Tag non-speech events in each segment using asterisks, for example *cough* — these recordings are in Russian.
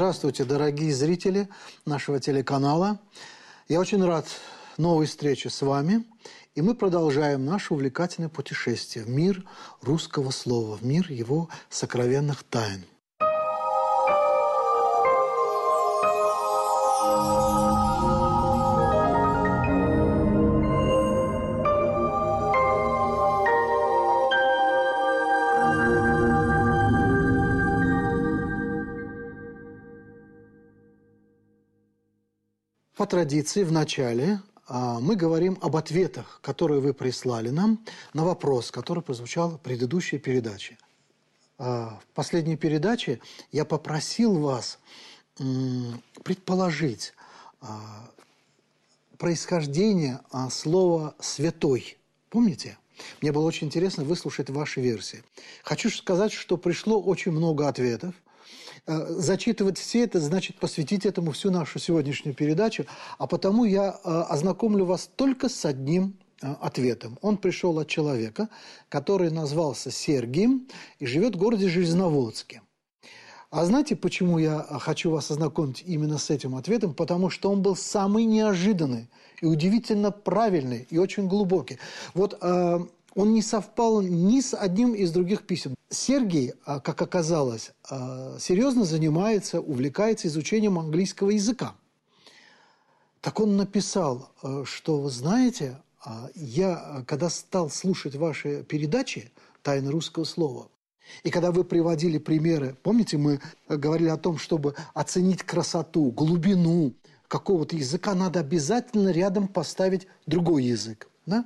Здравствуйте, дорогие зрители нашего телеканала. Я очень рад новой встрече с вами. И мы продолжаем наше увлекательное путешествие в мир русского слова, в мир его сокровенных тайн. Традиции в начале а, мы говорим об ответах, которые вы прислали нам на вопрос, который прозвучал в предыдущей передаче. А, в последней передаче я попросил вас предположить а, происхождение слова «святой». Помните? Мне было очень интересно выслушать ваши версии. Хочу сказать, что пришло очень много ответов – зачитывать все это значит посвятить этому всю нашу сегодняшнюю передачу, а потому я э, ознакомлю вас только с одним э, ответом. Он пришел от человека, который назвался Сергием и живет в городе Железноводске. А знаете, почему я хочу вас ознакомить именно с этим ответом? Потому что он был самый неожиданный и удивительно правильный и очень глубокий. Вот он не совпал ни с одним из других писем. Сергей, а, как оказалось, а, серьезно занимается, увлекается изучением английского языка. Так он написал, а, что, вы знаете, я, когда стал слушать ваши передачи «Тайны русского слова», и когда вы приводили примеры, помните, мы говорили о том, чтобы оценить красоту, глубину какого-то языка, надо обязательно рядом поставить другой язык. Да?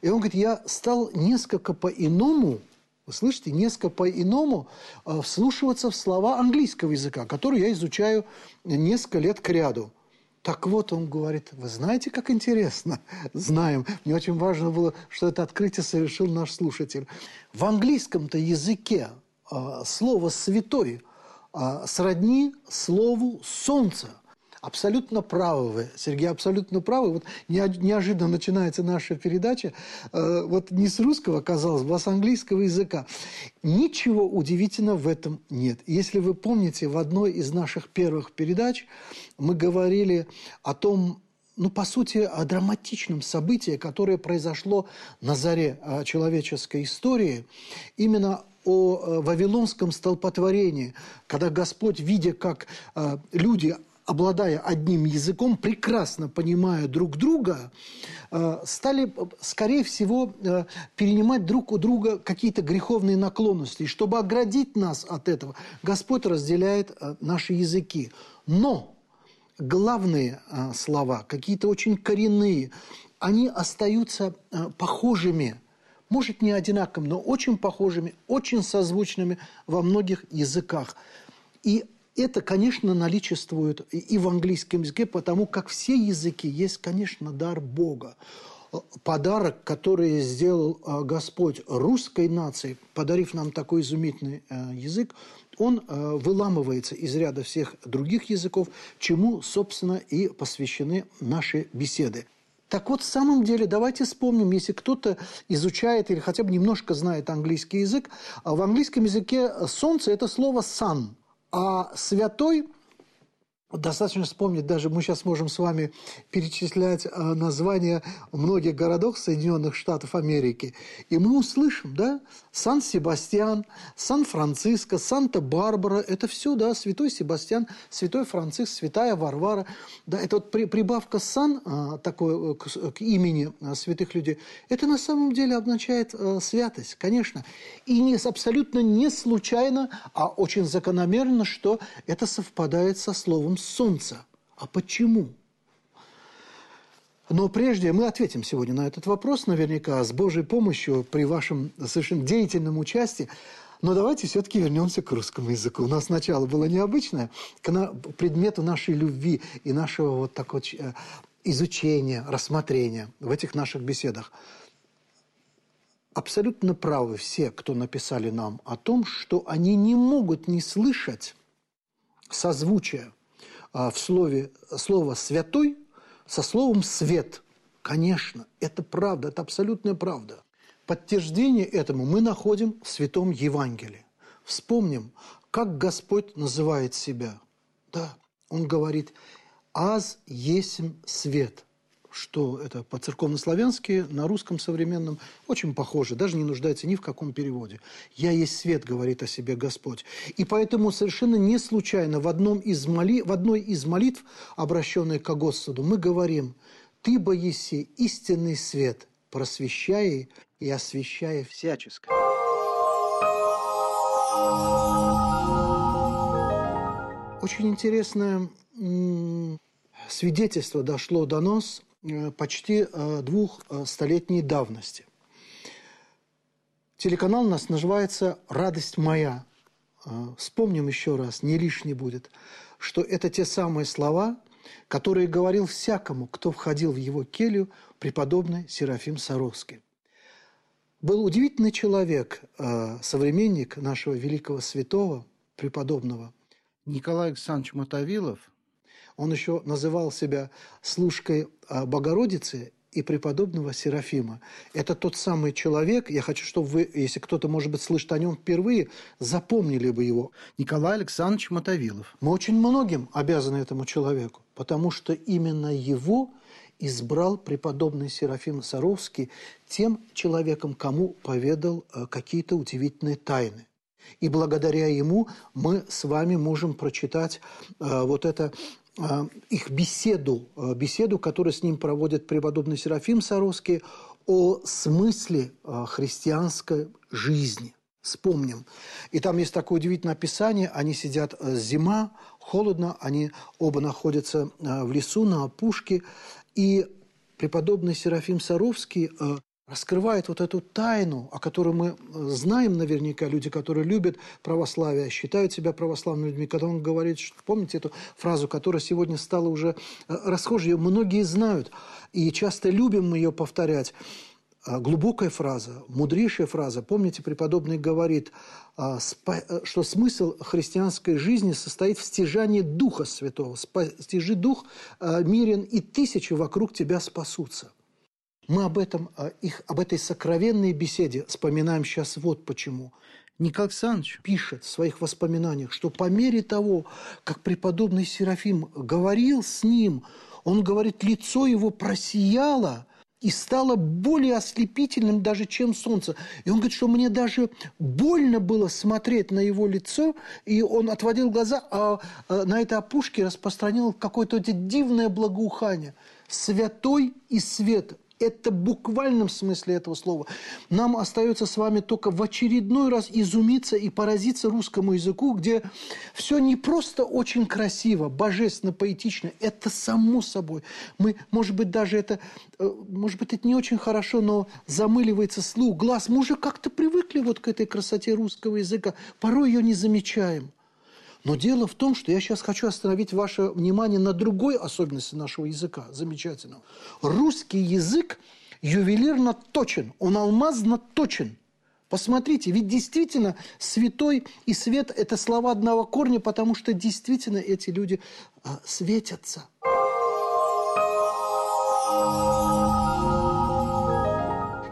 И он говорит, я стал несколько по-иному, вы слышите, несколько по-иному э, вслушиваться в слова английского языка, который я изучаю несколько лет к ряду. Так вот, он говорит, вы знаете, как интересно? *laughs* Знаем. Мне очень важно было, что это открытие совершил наш слушатель. В английском-то языке э, слово «святой» э, сродни слову «солнце». Абсолютно правы вы, Сергей, абсолютно правы. Вот неожиданно начинается наша передача. Э, вот не с русского, казалось бы, а с английского языка. Ничего удивительного в этом нет. Если вы помните, в одной из наших первых передач мы говорили о том, ну, по сути, о драматичном событии, которое произошло на заре э, человеческой истории, именно о э, вавилонском столпотворении, когда Господь, видя, как люди обладая одним языком, прекрасно понимая друг друга, э, стали, скорее всего, э, перенимать друг у друга какие-то греховные наклонности. И чтобы оградить нас от этого, Господь разделяет э, наши языки. Но главные слова, какие-то очень коренные, они остаются похожими может, не одинаковыми, но очень похожими, очень созвучными во многих языках. И это, конечно, наличествует и в английском языке, потому как все языки есть, конечно, дар Бога. Подарок, который сделал а, Господь русской нации, подарив нам такой изумительный а, язык, он а, выламывается из ряда всех других языков, чему, собственно, и посвящены наши беседы. Так вот, в самом деле, давайте вспомним, если кто-то изучает или хотя бы немножко знает английский язык, в английском языке «солнце» – это слово «sun», а святой Достаточно вспомнить, даже мы сейчас можем с вами перечислять э, названия многих городов Соединенных Штатов Америки, и мы услышим, да, Сан-Себастьян, Сан-Франциско, Санта-Барбара, это все, да, Святой Себастьян, Святой Франциск, Святая Варвара, да, это вот при, прибавка «сан» а, такое э, к, имени святых людей, это на самом деле означает а, святость, конечно, и не, абсолютно не случайно, а очень закономерно, что это совпадает со словом солнца. А почему? Но прежде мы ответим сегодня на этот вопрос, наверняка, с Божьей помощью, при вашем совершенно деятельном участии. Но давайте все-таки вернемся к русскому языку. У нас сначала было необычное, к предмету нашей любви и нашего вот такого э, изучения, рассмотрения в этих наших беседах. Абсолютно правы все, кто написали нам о том, что они не могут не слышать созвучия в слове, слово «святой» со словом «свет». Конечно, это правда, это абсолютная правда. Подтверждение этому мы находим в Святом Евангелии. Вспомним, как Господь называет себя. Да, он говорит, «Аз есмь свет» что это по-церковнославянски, на русском современном очень похоже, даже не нуждается ни в каком переводе. «Я есть свет», говорит о себе Господь. И поэтому совершенно не случайно в, одном из моли... в одной из молитв, обращенной к Господу, мы говорим «Ты, Боиси, истинный свет, просвещай и освещай всяческо». Очень интересное свидетельство дошло до нас почти э, двухстолетней э, давности. Телеканал у нас называется «Радость моя». Вспомним еще раз, не лишний будет, что это те самые слова, которые говорил всякому, кто входил в его келью, преподобный Серафим Саровский. Был удивительный человек, современник нашего великого святого, преподобного Николай Александрович Мотовилов – он еще называл себя служкой а, Богородицы и преподобного Серафима. Это тот самый человек, я хочу, чтобы вы, если кто-то, может быть, слышит о нем впервые, запомнили бы его. Николай Александрович Мотовилов. Мы очень многим обязаны этому человеку, потому что именно его избрал преподобный Серафим Саровский тем человеком, кому поведал а, какие-то удивительные тайны. И благодаря ему мы с вами можем прочитать э, вот это их беседу, а, беседу, которую с ним проводит преподобный Серафим Саровский о смысле а, христианской жизни. Вспомним. И там есть такое удивительное описание. Они сидят зима, холодно, они оба находятся в лесу на опушке. И преподобный Серафим Саровский раскрывает вот эту тайну, о которой мы э, знаем наверняка, люди, которые любят православие, считают себя православными людьми, когда он говорит, что, помните эту фразу, которая сегодня стала уже э, расхожей, ее многие знают, и часто любим мы ее повторять. А, глубокая фраза, мудрейшая фраза. Помните, преподобный говорит, э, что смысл христианской жизни состоит в стяжании Духа Святого. Стяжи Дух мирен, и тысячи вокруг тебя спасутся. Мы об, этом, а, их, об этой сокровенной беседе вспоминаем сейчас вот почему. Николай Александрович пишет в своих воспоминаниях, что по мере того, как преподобный Серафим говорил с ним, он говорит, лицо его просияло и стало более ослепительным даже, чем солнце. И он говорит, что мне даже больно было смотреть на его лицо, и он отводил глаза, а, а на этой опушке распространил какое-то дивное благоухание. Святой и свет это в буквальном смысле этого слова. Нам остается с вами только в очередной раз изумиться и поразиться русскому языку, где все не просто очень красиво, божественно, поэтично, это само собой. Мы, может быть, даже это, э, может быть, это не очень хорошо, но замыливается слух, глаз. Мы уже как-то привыкли вот к этой красоте русского языка, порой ее не замечаем. Но дело в том, что я сейчас хочу остановить ваше внимание на другой особенности нашего языка, замечательного. Русский язык ювелирно точен, он алмазно точен. Посмотрите, ведь действительно святой и свет – это слова одного корня, потому что действительно эти люди а, светятся.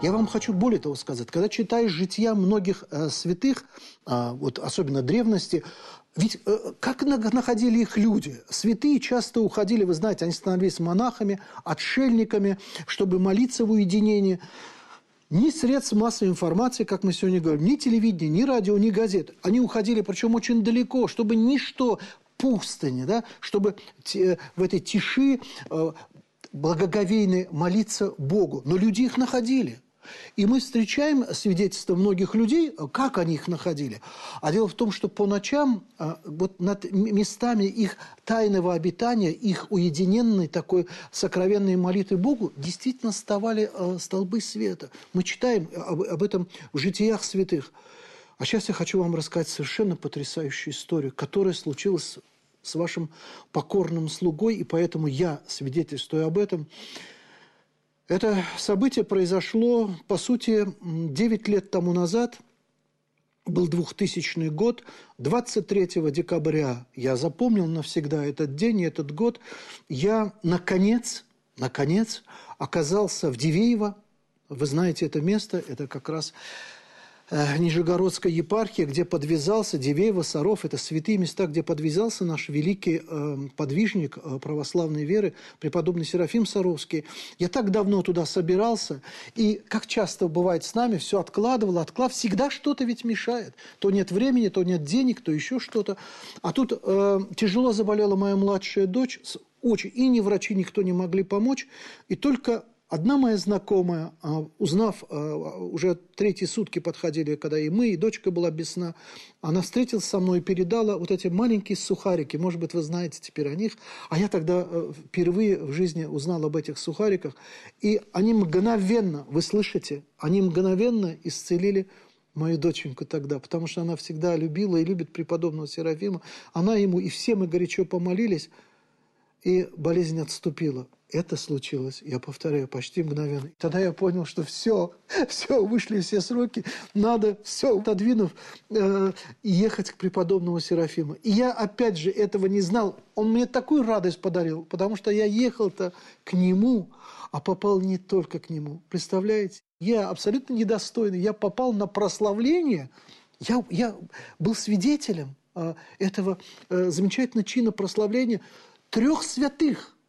Я вам хочу более того сказать. Когда читаешь жития многих э, святых, э, вот особенно древности, ведь э, как находили их люди? Святые часто уходили, вы знаете, они становились монахами, отшельниками, чтобы молиться в уединении. Ни средств массовой информации, как мы сегодня говорим, ни телевидения, ни радио, ни газет. Они уходили, причем очень далеко, чтобы ничто, пустыни, да, чтобы в этой тиши э, благоговейно молиться Богу. Но люди их находили. И мы встречаем свидетельства многих людей, как они их находили. А дело в том, что по ночам а, вот над местами их тайного обитания, их уединенной такой сокровенной молитвы Богу действительно вставали а, столбы света. Мы читаем об, об этом в житиях святых. А сейчас я хочу вам рассказать совершенно потрясающую историю, которая случилась с вашим покорным слугой, и поэтому я свидетельствую об этом. Это событие произошло, по сути, 9 лет тому назад, был 2000 год, 23 декабря, я запомнил навсегда этот день и этот год, я, наконец, наконец, оказался в Дивеево. Вы знаете это место, это как раз Нижегородской епархии, где подвязался Дивеева, Саров, это святые места, где подвязался наш великий э, подвижник э, православной веры, преподобный Серафим Саровский. Я так давно туда собирался, и, как часто бывает с нами, все откладывал, отклад, всегда что-то ведь мешает. То нет времени, то нет денег, то еще что-то. А тут э, тяжело заболела моя младшая дочь, очень, и ни врачи, никто не могли помочь, и только Одна моя знакомая, а, узнав, а, уже третьи сутки подходили, когда и мы, и дочка была без сна, она встретилась со мной и передала вот эти маленькие сухарики. Может быть, вы знаете теперь о них. А я тогда э, впервые в жизни узнал об этих сухариках. И они мгновенно, вы слышите, они мгновенно исцелили мою доченьку тогда, потому что она всегда любила и любит преподобного Серафима. Она ему, и все мы горячо помолились, и болезнь отступила. Это случилось, я повторяю, почти мгновенно. Тогда я понял, что все, *laughs* все, вышли все сроки, надо все, отодвинув, э, ехать к преподобному Серафиму. И я, опять же, этого не знал. Он мне такую радость подарил, потому что я ехал-то к нему, а попал не только к нему. Представляете? Я абсолютно недостойный. Я попал на прославление. Я, я был свидетелем э, этого э, замечательного чина прославления трех святых –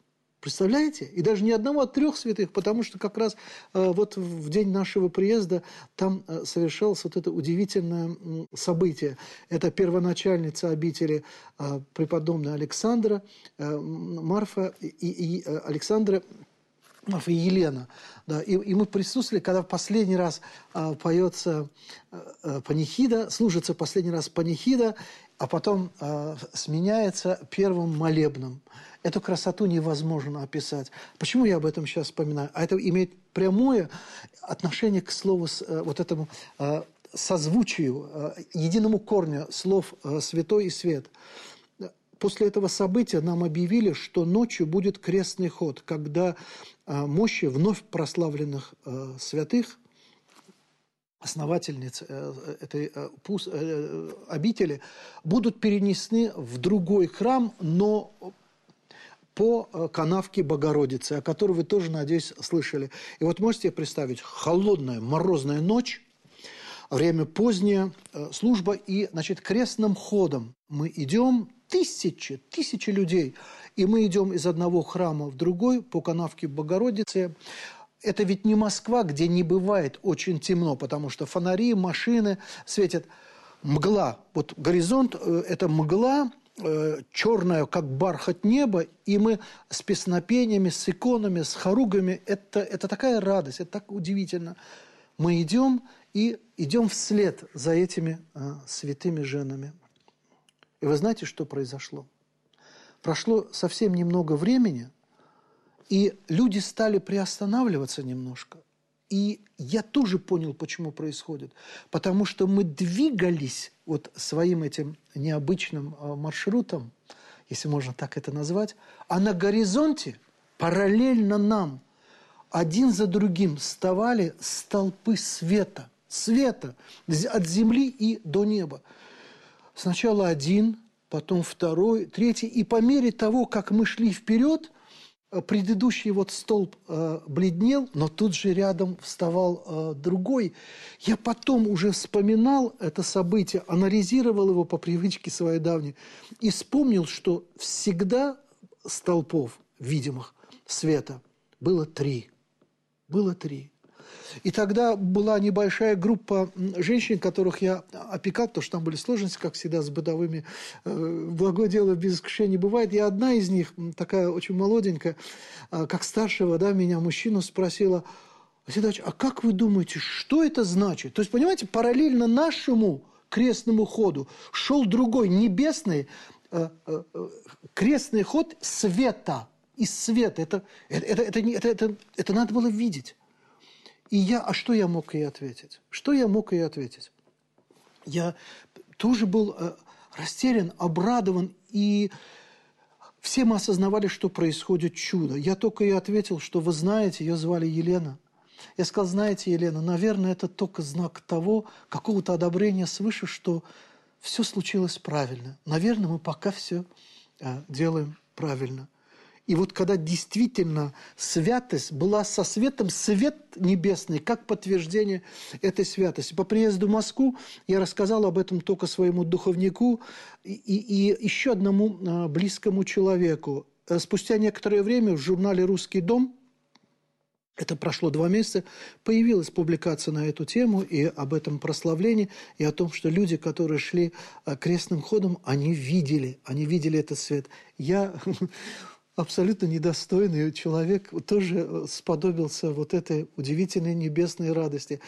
Представляете? И даже не одного, а трех святых, потому что как раз э, вот в день нашего приезда там э, совершалось вот это удивительное событие. Это первоначальница обители э, преподобная Александра, Марфа и, и Александра Марфа и Елена. Да, и, и мы присутствовали, когда в последний раз э, поется э, панихида, служится последний раз панихида, а потом э, сменяется первым молебном. Эту красоту невозможно описать. Почему я об этом сейчас вспоминаю? А это имеет прямое отношение к слову, э, вот этому э, созвучию, э, единому корню слов «святой» и «свет». После этого события нам объявили, что ночью будет крестный ход, когда мощи вновь прославленных святых – основательниц этой обители будут перенесены в другой храм, но по э, канавке Богородицы, о которой вы тоже, надеюсь, слышали. И вот можете представить, холодная, морозная ночь, время позднее, э, служба, и, значит, крестным ходом мы идем, тысячи, тысячи людей, и мы идем из одного храма в другой по канавке Богородицы. Это ведь не Москва, где не бывает очень темно, потому что фонари, машины светят. Мгла. Вот горизонт э, – это мгла, э, черное, как бархат неба, и мы с песнопениями, с иконами, с хоругами, это, это такая радость, это так удивительно. Мы идем и идем вслед за этими э, святыми женами. И вы знаете, что произошло? Прошло совсем немного времени, и люди стали приостанавливаться немножко. И я тоже понял, почему происходит. Потому что мы двигались вот своим этим необычным а, маршрутом, если можно так это назвать, а на горизонте, параллельно нам, один за другим вставали столпы света, света от земли и до неба. Сначала один, потом второй, третий. И по мере того, как мы шли вперед, Э, предыдущий вот столб э, бледнел, но тут же рядом вставал э, другой. Я потом уже вспоминал это событие, анализировал его по привычке своей давней и вспомнил, что всегда столпов видимых света было три. Было три. И тогда была небольшая группа женщин, которых я опекал, потому что там были сложности, как всегда, с бытовыми. Э, благое дело без искушения бывает. И одна из них, такая очень молоденькая, э, как старшего да, меня мужчину спросила, Василий а как вы думаете, что это значит? То есть, понимаете, параллельно нашему крестному ходу шел другой небесный э, крестный ход света, из света. Это, это, это, это, это, это, это надо было видеть. И я, а что я мог ей ответить? Что я мог ей ответить? Я тоже был э, растерян, обрадован, и все мы осознавали, что происходит чудо. Я только ей ответил, что вы знаете, ее звали Елена. Я сказал, знаете, Елена, наверное, это только знак того, какого-то одобрения свыше, что все случилось правильно. Наверное, мы пока все э, делаем правильно. И вот когда действительно святость была со светом, свет небесный, как подтверждение этой святости. По приезду в Москву я рассказал об этом только своему духовнику и, и, еще одному а, близкому человеку. Э, спустя некоторое время в журнале «Русский дом» Это прошло два месяца, появилась публикация на эту тему и об этом прославлении, и о том, что люди, которые шли э, крестным ходом, они видели, они видели этот свет. Я *laughs* абсолютно недостойный человек тоже э, сподобился вот этой удивительной небесной радости.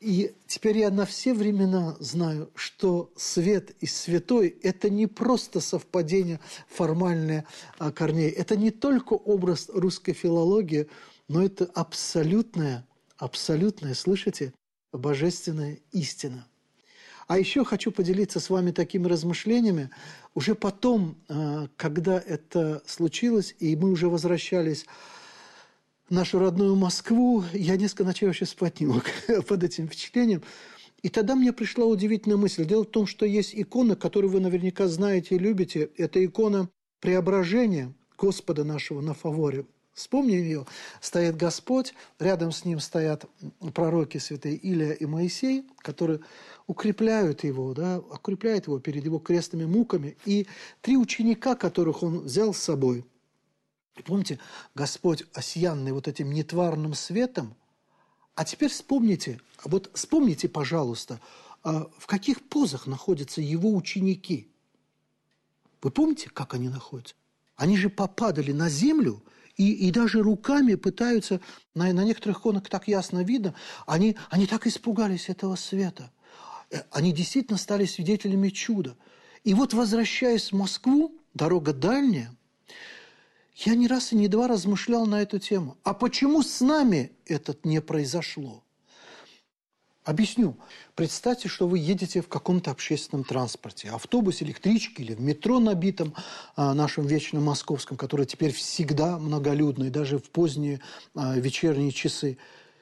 И теперь я на все времена знаю, что свет и святой – это не просто совпадение формальное а, корней, это не только образ русской филологии – но это абсолютная, абсолютная, слышите, божественная истина. А еще хочу поделиться с вами такими размышлениями. Уже потом, а, когда это случилось, и мы уже возвращались в нашу родную Москву, я несколько ночей вообще спать не мог *laughs* под этим впечатлением. И тогда мне пришла удивительная мысль. Дело в том, что есть икона, которую вы наверняка знаете и любите. Это икона преображения Господа нашего на фаворе. Вспомним ее. Стоит Господь, рядом с ним стоят пророки святые Илия и Моисей, которые укрепляют его, да, укрепляют его перед его крестными муками. И три ученика, которых он взял с собой. И помните, Господь, осиянный вот этим нетварным светом, а теперь вспомните, вот вспомните, пожалуйста, а в каких позах находятся его ученики. Вы помните, как они находятся? Они же попадали на землю – и, и даже руками пытаются, на, на некоторых иконах так ясно видно, они, они так испугались этого света. Э, они действительно стали свидетелями чуда. И вот, возвращаясь в Москву, дорога дальняя, я не раз и не два размышлял на эту тему. А почему с нами это не произошло? Объясню. Представьте, что вы едете в каком-то общественном транспорте, автобусе, электричке или в метро набитом а, нашим вечным московском, который теперь всегда многолюдный, даже в поздние а, вечерние часы.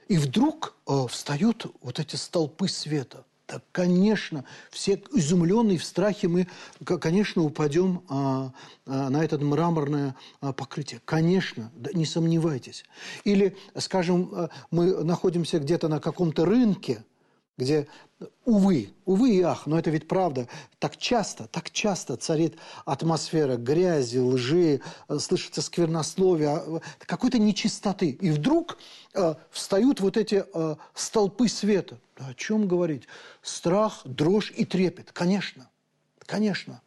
И вдруг а, встают вот эти столпы света. Да, конечно, все изумленные в страхе мы, конечно, упадем а, а, на это мраморное а, покрытие. Конечно, да, не сомневайтесь. Или, скажем, мы находимся где-то на каком-то рынке, где, увы, увы и ах, но это ведь правда, так часто, так часто царит атмосфера грязи, лжи, э, слышится сквернословие, а, какой-то нечистоты. И вдруг э, встают вот эти э, столпы света. Да, о чем говорить? Страх, дрожь и трепет. Конечно, конечно.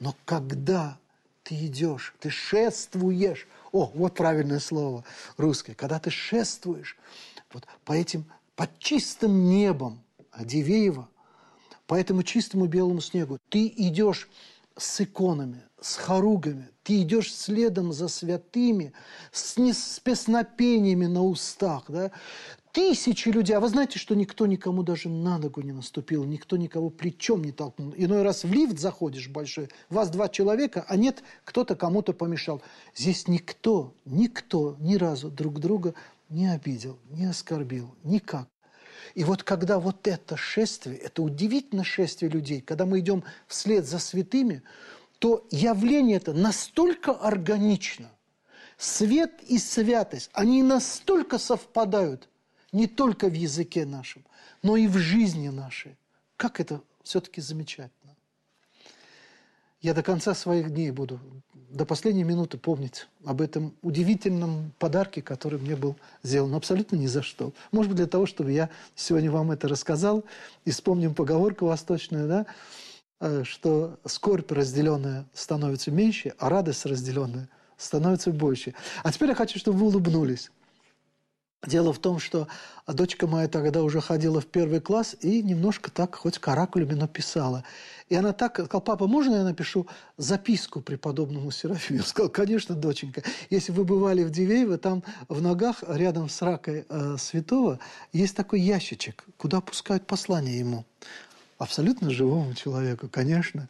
Но когда ты идешь, ты шествуешь, о, вот правильное слово русское, когда ты шествуешь вот по этим под чистым небом Дивеева, по этому чистому белому снегу. Ты идешь с иконами, с хоругами, ты идешь следом за святыми, с, не, с песнопениями на устах. Да? Тысячи людей. А вы знаете, что никто никому даже на ногу не наступил, никто никого плечом не толкнул. Иной раз в лифт заходишь большой, вас два человека, а нет, кто-то кому-то помешал. Здесь никто, никто ни разу друг друга не обидел, не оскорбил, никак. И вот когда вот это шествие, это удивительное шествие людей, когда мы идем вслед за святыми, то явление это настолько органично. Свет и святость, они настолько совпадают не только в языке нашем, но и в жизни нашей. Как это все-таки замечательно. Я до конца своих дней буду до последней минуты помнить об этом удивительном подарке, который мне был сделан абсолютно ни за что. Может быть, для того, чтобы я сегодня вам это рассказал, и вспомним поговорку восточную, да, э, что скорбь разделенная становится меньше, а радость разделенная становится больше. А теперь я хочу, чтобы вы улыбнулись. Дело в том, что дочка моя тогда уже ходила в первый класс и немножко так хоть каракулями написала. И она так сказала, папа, можно я напишу записку преподобному Серафиму? Я сказал, конечно, доченька. Если вы бывали в Дивеево, там в ногах рядом с ракой э, святого есть такой ящичек, куда пускают послание ему. Абсолютно живому человеку, конечно.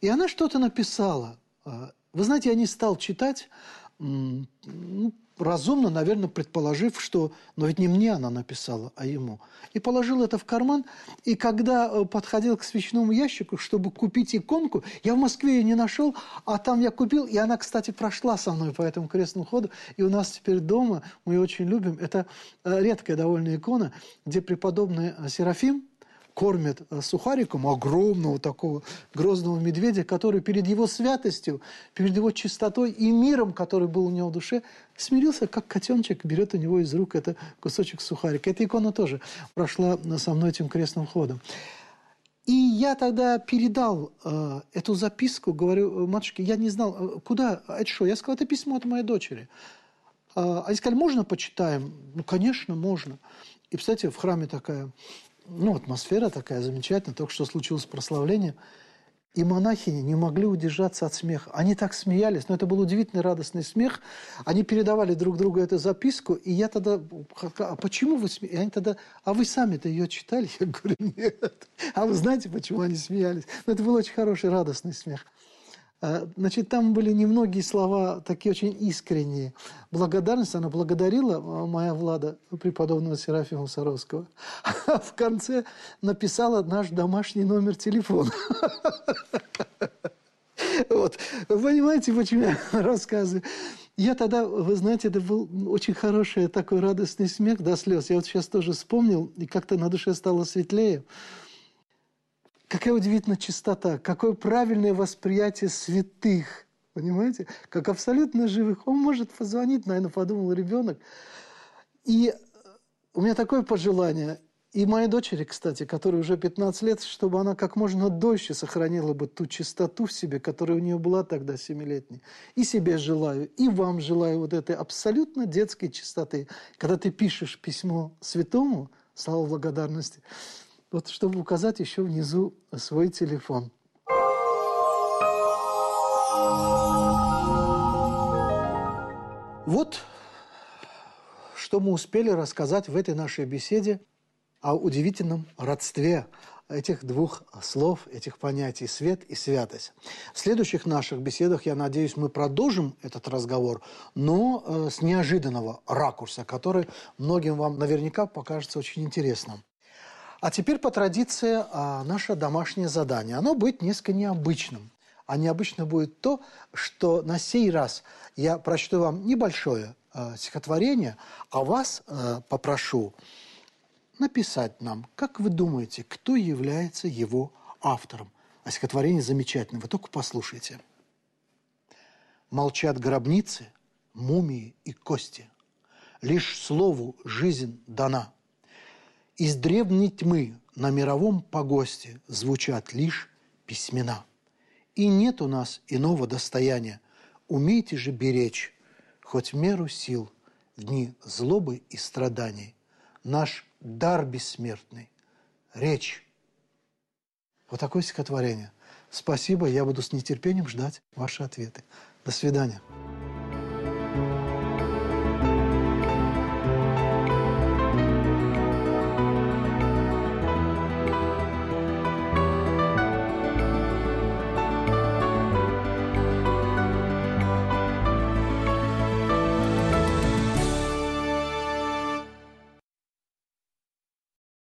И она что-то написала. Э, вы знаете, я не стал читать, ну, разумно, наверное, предположив, что, но ведь не мне она написала, а ему. И положил это в карман, и когда э, подходил к свечному ящику, чтобы купить иконку, я в Москве ее не нашел, а там я купил, и она, кстати, прошла со мной по этому крестному ходу, и у нас теперь дома, мы ее очень любим, это э, редкая довольно икона, где преподобный э, Серафим, кормит э, сухариком огромного такого грозного медведя, который перед его святостью, перед его чистотой и миром, который был у него в душе, смирился, как котеночек берет у него из рук это кусочек сухарика. Эта икона тоже прошла со мной этим крестным ходом. И я тогда передал э, эту записку, говорю, матушке, я не знал, э, куда, это что? Я сказал, это письмо от моей дочери. Э, они сказали, можно почитаем? Ну, конечно, можно. И, кстати, в храме такая ну, атмосфера такая замечательная, только что случилось прославление. И монахини не могли удержаться от смеха. Они так смеялись, но это был удивительный радостный смех. Они передавали друг другу эту записку, и я тогда, а почему вы смеялись? Они тогда, а вы сами-то ее читали? Я говорю, нет. А вы знаете, почему они смеялись? Но это был очень хороший, радостный смех. А, значит, там были немногие слова, такие очень искренние. Благодарность, она благодарила, а, моя Влада, преподобного Серафима Саровского. А в конце написала наш домашний номер телефона. Вот. Вы понимаете, почему я рассказываю? Я тогда, вы знаете, это был очень хороший такой радостный смех до слез. Я вот сейчас тоже вспомнил, и как-то на душе стало светлее. Какая удивительная чистота, какое правильное восприятие святых. Понимаете? Как абсолютно живых. Он может позвонить, наверное, подумал ребенок. И у меня такое пожелание. И моей дочери, кстати, которой уже 15 лет, чтобы она как можно дольше сохранила бы ту чистоту в себе, которая у нее была тогда, семилетней. И себе желаю, и вам желаю вот этой абсолютно детской чистоты. Когда ты пишешь письмо святому, слава благодарности, вот чтобы указать еще внизу свой телефон. Вот что мы успели рассказать в этой нашей беседе о удивительном родстве этих двух слов, этих понятий «свет» и «святость». В следующих наших беседах, я надеюсь, мы продолжим этот разговор, но э, с неожиданного ракурса, который многим вам наверняка покажется очень интересным. А теперь по традиции а, наше домашнее задание. Оно будет несколько необычным. А необычно будет то, что на сей раз я прочту вам небольшое э, стихотворение, а вас э, попрошу написать нам, как вы думаете, кто является его автором. А стихотворение замечательное, вы только послушайте. Молчат гробницы, мумии и кости. Лишь слову жизнь дана – из древней тьмы на мировом погосте звучат лишь письмена. И нет у нас иного достояния. Умейте же беречь, хоть в меру сил, в дни злобы и страданий. Наш дар бессмертный – речь. Вот такое стихотворение. Спасибо, я буду с нетерпением ждать ваши ответы. До свидания.